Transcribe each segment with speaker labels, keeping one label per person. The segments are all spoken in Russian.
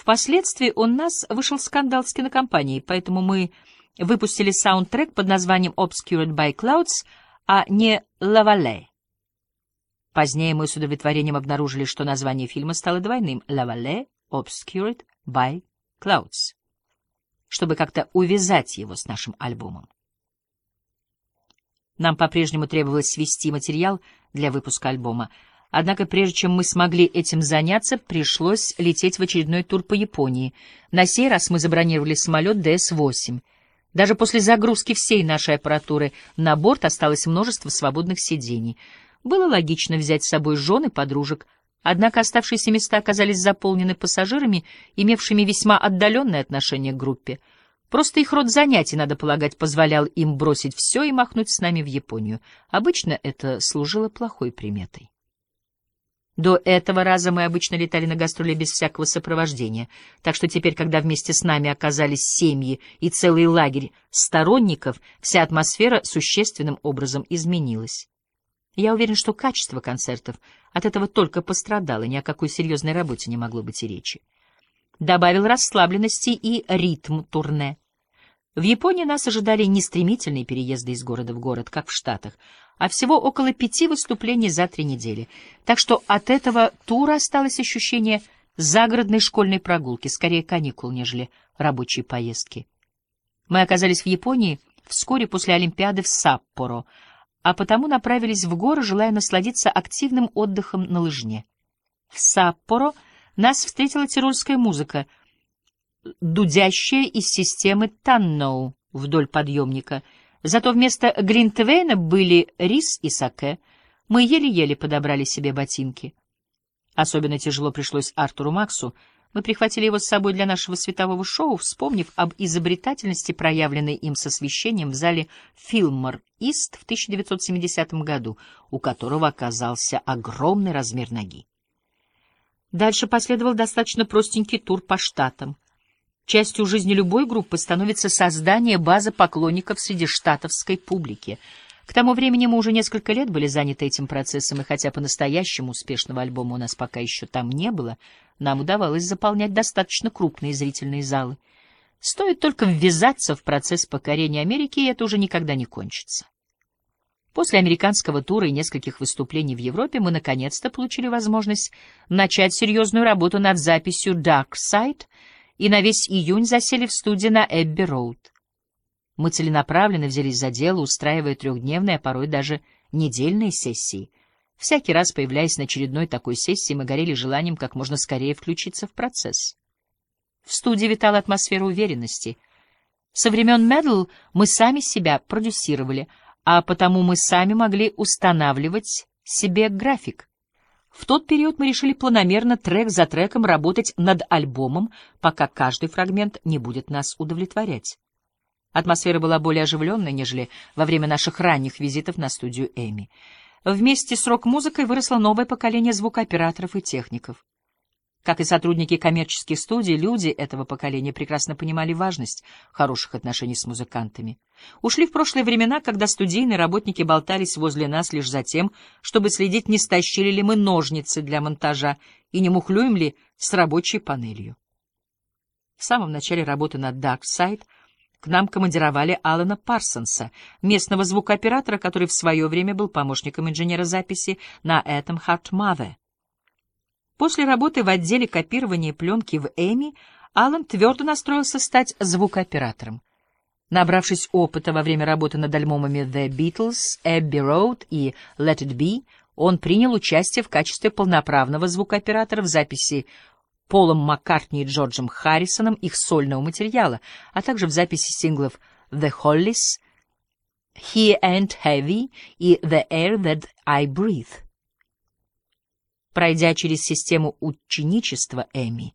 Speaker 1: Впоследствии у нас вышел скандал с кинокомпанией, поэтому мы выпустили саундтрек под названием «Obscured by Clouds», а не «La Vallée». Позднее мы с удовлетворением обнаружили, что название фильма стало двойным «La Vallée Obscured by Clouds», чтобы как-то увязать его с нашим альбомом. Нам по-прежнему требовалось свести материал для выпуска альбома, однако прежде чем мы смогли этим заняться, пришлось лететь в очередной тур по Японии. На сей раз мы забронировали самолет ДС-8. Даже после загрузки всей нашей аппаратуры на борт осталось множество свободных сидений. Было логично взять с собой жены подружек, однако оставшиеся места оказались заполнены пассажирами, имевшими весьма отдаленное отношение к группе — Просто их род занятий, надо полагать, позволял им бросить все и махнуть с нами в Японию. Обычно это служило плохой приметой. До этого раза мы обычно летали на гастроли без всякого сопровождения, так что теперь, когда вместе с нами оказались семьи и целый лагерь сторонников, вся атмосфера существенным образом изменилась. Я уверен, что качество концертов от этого только пострадало, ни о какой серьезной работе не могло быть и речи добавил расслабленности и ритм турне. В Японии нас ожидали не стремительные переезды из города в город, как в Штатах, а всего около пяти выступлений за три недели. Так что от этого тура осталось ощущение загородной школьной прогулки, скорее каникул, нежели рабочей поездки. Мы оказались в Японии вскоре после Олимпиады в Саппоро, а потому направились в горы, желая насладиться активным отдыхом на лыжне. В Саппоро — нас встретила тирольская музыка, дудящая из системы Танноу вдоль подъемника. Зато вместо Гринтвейна были рис и саке. Мы еле-еле подобрали себе ботинки. Особенно тяжело пришлось Артуру Максу. Мы прихватили его с собой для нашего светового шоу, вспомнив об изобретательности, проявленной им с освещением в зале «Филмор Ист» в 1970 году, у которого оказался огромный размер ноги. Дальше последовал достаточно простенький тур по штатам. Частью жизни любой группы становится создание базы поклонников среди штатовской публики. К тому времени мы уже несколько лет были заняты этим процессом, и хотя по-настоящему успешного альбома у нас пока еще там не было, нам удавалось заполнять достаточно крупные зрительные залы. Стоит только ввязаться в процесс покорения Америки, и это уже никогда не кончится. После американского тура и нескольких выступлений в Европе мы наконец-то получили возможность начать серьезную работу над записью Dark Side и на весь июнь засели в студии на Эбби Роуд. Мы целенаправленно взялись за дело, устраивая трехдневные, а порой даже недельные сессии. Всякий раз, появляясь на очередной такой сессии, мы горели желанием как можно скорее включиться в процесс. В студии витала атмосфера уверенности. Со времен Медл мы сами себя продюсировали — а потому мы сами могли устанавливать себе график. В тот период мы решили планомерно трек за треком работать над альбомом, пока каждый фрагмент не будет нас удовлетворять. Атмосфера была более оживленной, нежели во время наших ранних визитов на студию Эми. Вместе с рок-музыкой выросло новое поколение звукооператоров и техников. Как и сотрудники коммерческих студий, люди этого поколения прекрасно понимали важность хороших отношений с музыкантами. Ушли в прошлые времена, когда студийные работники болтались возле нас лишь за тем, чтобы следить, не стащили ли мы ножницы для монтажа и не мухлюем ли с рабочей панелью. В самом начале работы над Dark Side к нам командировали Алана Парсонса, местного звукооператора, который в свое время был помощником инженера записи на этом Хартмаве. После работы в отделе копирования пленки в Эми Алан твердо настроился стать звукооператором. Набравшись опыта во время работы над альбомами The Beatles, Abbey Road и Let It Be, он принял участие в качестве полноправного звукооператора в записи Полом Маккартни и Джорджем Харрисоном их сольного материала, а также в записи синглов The Hollies, He Ain't Heavy и The Air That I Breathe. Пройдя через систему ученичества Эми,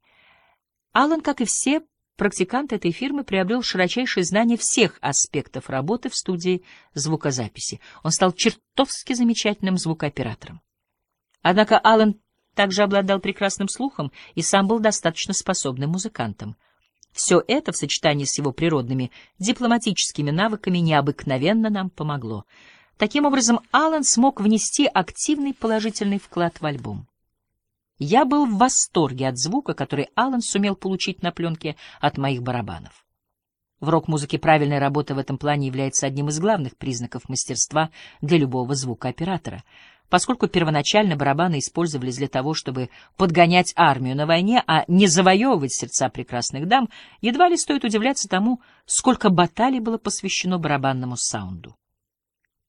Speaker 1: Аллан, как и все практиканты этой фирмы, приобрел широчайшее знание всех аспектов работы в студии звукозаписи. Он стал чертовски замечательным звукооператором. Однако Аллан также обладал прекрасным слухом и сам был достаточно способным музыкантом. Все это в сочетании с его природными дипломатическими навыками необыкновенно нам помогло — Таким образом, Аллан смог внести активный положительный вклад в альбом. Я был в восторге от звука, который Аллан сумел получить на пленке от моих барабанов. В рок-музыке правильная работа в этом плане является одним из главных признаков мастерства для любого звукооператора. Поскольку первоначально барабаны использовались для того, чтобы подгонять армию на войне, а не завоевывать сердца прекрасных дам, едва ли стоит удивляться тому, сколько баталий было посвящено барабанному саунду.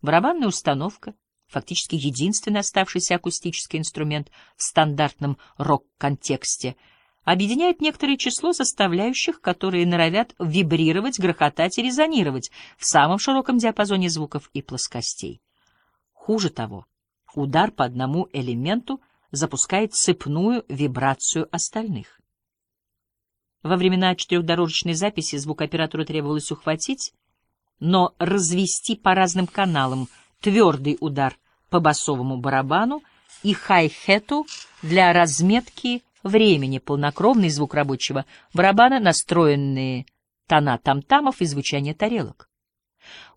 Speaker 1: Барабанная установка — фактически единственный оставшийся акустический инструмент в стандартном рок-контексте, объединяет некоторое число составляющих, которые норовят вибрировать, грохотать и резонировать в самом широком диапазоне звуков и плоскостей. Хуже того, удар по одному элементу запускает цепную вибрацию остальных. Во времена четырехдорожечной записи звукооператору требовалось ухватить, но развести по разным каналам — твердый удар по басовому барабану и хай-хету для разметки времени, полнокровный звук рабочего барабана, настроенные тона там-тамов и звучание тарелок.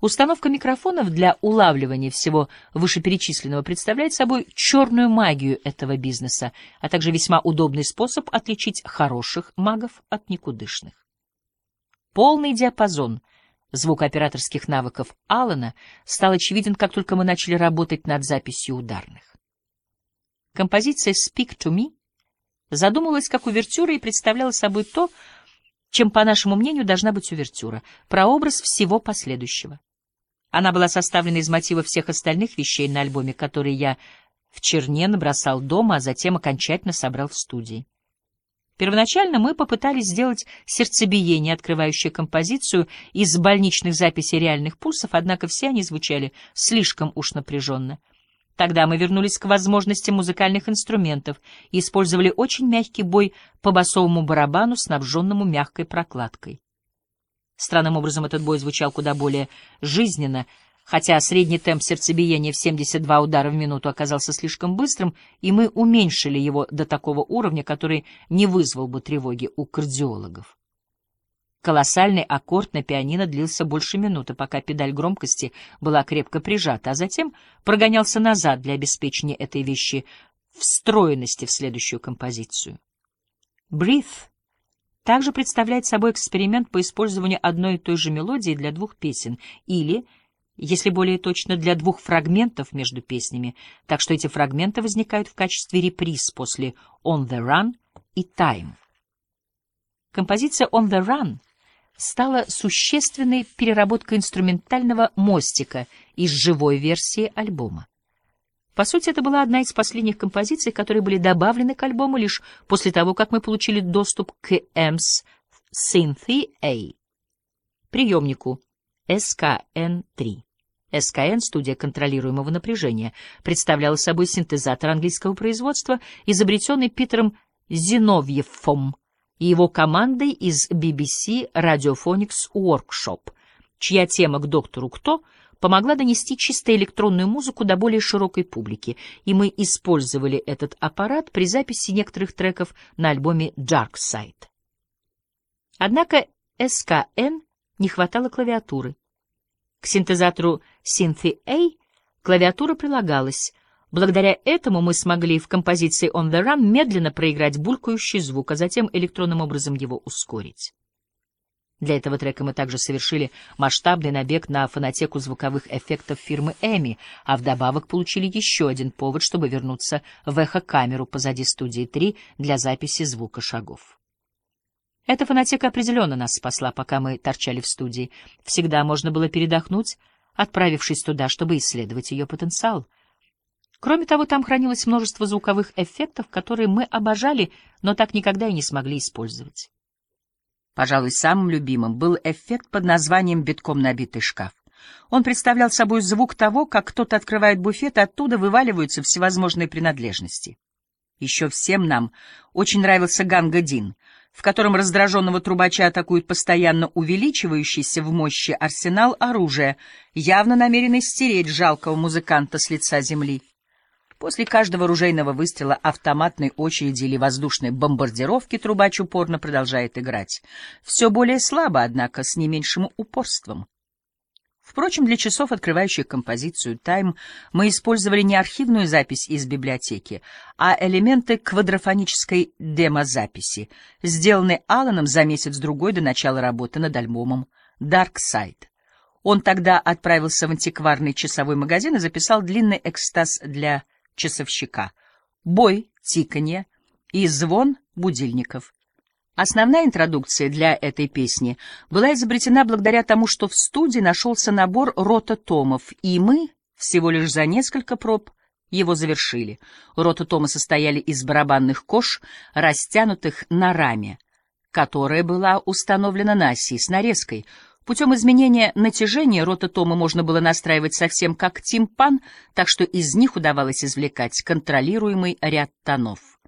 Speaker 1: Установка микрофонов для улавливания всего вышеперечисленного представляет собой черную магию этого бизнеса, а также весьма удобный способ отличить хороших магов от никудышных. Полный диапазон звукооператорских навыков Аллана стал очевиден, как только мы начали работать над записью ударных. Композиция «Speak to me» задумывалась как увертюра и представляла собой то, чем, по нашему мнению, должна быть увертюра, прообраз всего последующего. Она была составлена из мотивов всех остальных вещей на альбоме, которые я в черне набросал дома, а затем окончательно собрал в студии. Первоначально мы попытались сделать сердцебиение, открывающее композицию из больничных записей реальных пульсов, однако все они звучали слишком уж напряженно. Тогда мы вернулись к возможности музыкальных инструментов и использовали очень мягкий бой по басовому барабану, снабженному мягкой прокладкой. Странным образом этот бой звучал куда более жизненно — Хотя средний темп сердцебиения в 72 удара в минуту оказался слишком быстрым, и мы уменьшили его до такого уровня, который не вызвал бы тревоги у кардиологов. Колоссальный аккорд на пианино длился больше минуты, пока педаль громкости была крепко прижата, а затем прогонялся назад для обеспечения этой вещи встроенности в следующую композицию. «Breathe» также представляет собой эксперимент по использованию одной и той же мелодии для двух песен или — если более точно, для двух фрагментов между песнями, так что эти фрагменты возникают в качестве реприз после «On the Run» и «Time». Композиция «On the Run» стала существенной переработкой инструментального мостика из живой версии альбома. По сути, это была одна из последних композиций, которые были добавлены к альбому лишь после того, как мы получили доступ к EMS Synthi A, приемнику SKN3. СКН, студия контролируемого напряжения, представляла собой синтезатор английского производства, изобретенный Питером Зиновьевым и его командой из BBC Radiophonics Workshop, чья тема «К доктору кто» помогла донести чисто электронную музыку до более широкой публики, и мы использовали этот аппарат при записи некоторых треков на альбоме Dark Side. Однако СКН не хватало клавиатуры. К синтезатору Synthi A клавиатура прилагалась. Благодаря этому мы смогли в композиции On the Run медленно проиграть булькающий звук, а затем электронным образом его ускорить. Для этого трека мы также совершили масштабный набег на фонотеку звуковых эффектов фирмы Эми, а вдобавок получили еще один повод, чтобы вернуться в эхо-камеру позади студии 3 для записи звука шагов. Эта фонотека определенно нас спасла, пока мы торчали в студии. Всегда можно было передохнуть, отправившись туда, чтобы исследовать ее потенциал. Кроме того, там хранилось множество звуковых эффектов, которые мы обожали, но так никогда и не смогли использовать. Пожалуй, самым любимым был эффект под названием «битком набитый шкаф». Он представлял собой звук того, как кто-то открывает буфет, и оттуда вываливаются всевозможные принадлежности. Еще всем нам очень нравился Ганга Дин — в котором раздраженного трубача атакует постоянно увеличивающийся в мощи арсенал оружия, явно намеренный стереть жалкого музыканта с лица земли. После каждого ружейного выстрела автоматной очереди или воздушной бомбардировки трубач упорно продолжает играть. Все более слабо, однако, с не меньшим упорством. Впрочем, для часов, открывающих композицию «Тайм», мы использовали не архивную запись из библиотеки, а элементы квадрофонической демозаписи, сделанные Алланом за месяц-другой до начала работы над альбомом «Dark Side». Он тогда отправился в антикварный часовой магазин и записал длинный экстаз для часовщика. Бой, тиканье и звон будильников — Основная интродукция для этой песни была изобретена благодаря тому, что в студии нашелся набор рототомов, и мы всего лишь за несколько проб его завершили. Рототомы состояли из барабанных кож, растянутых на раме, которая была установлена на оси с нарезкой. Путем изменения натяжения рототомы можно было настраивать совсем как тимпан, так что из них удавалось извлекать контролируемый ряд тонов.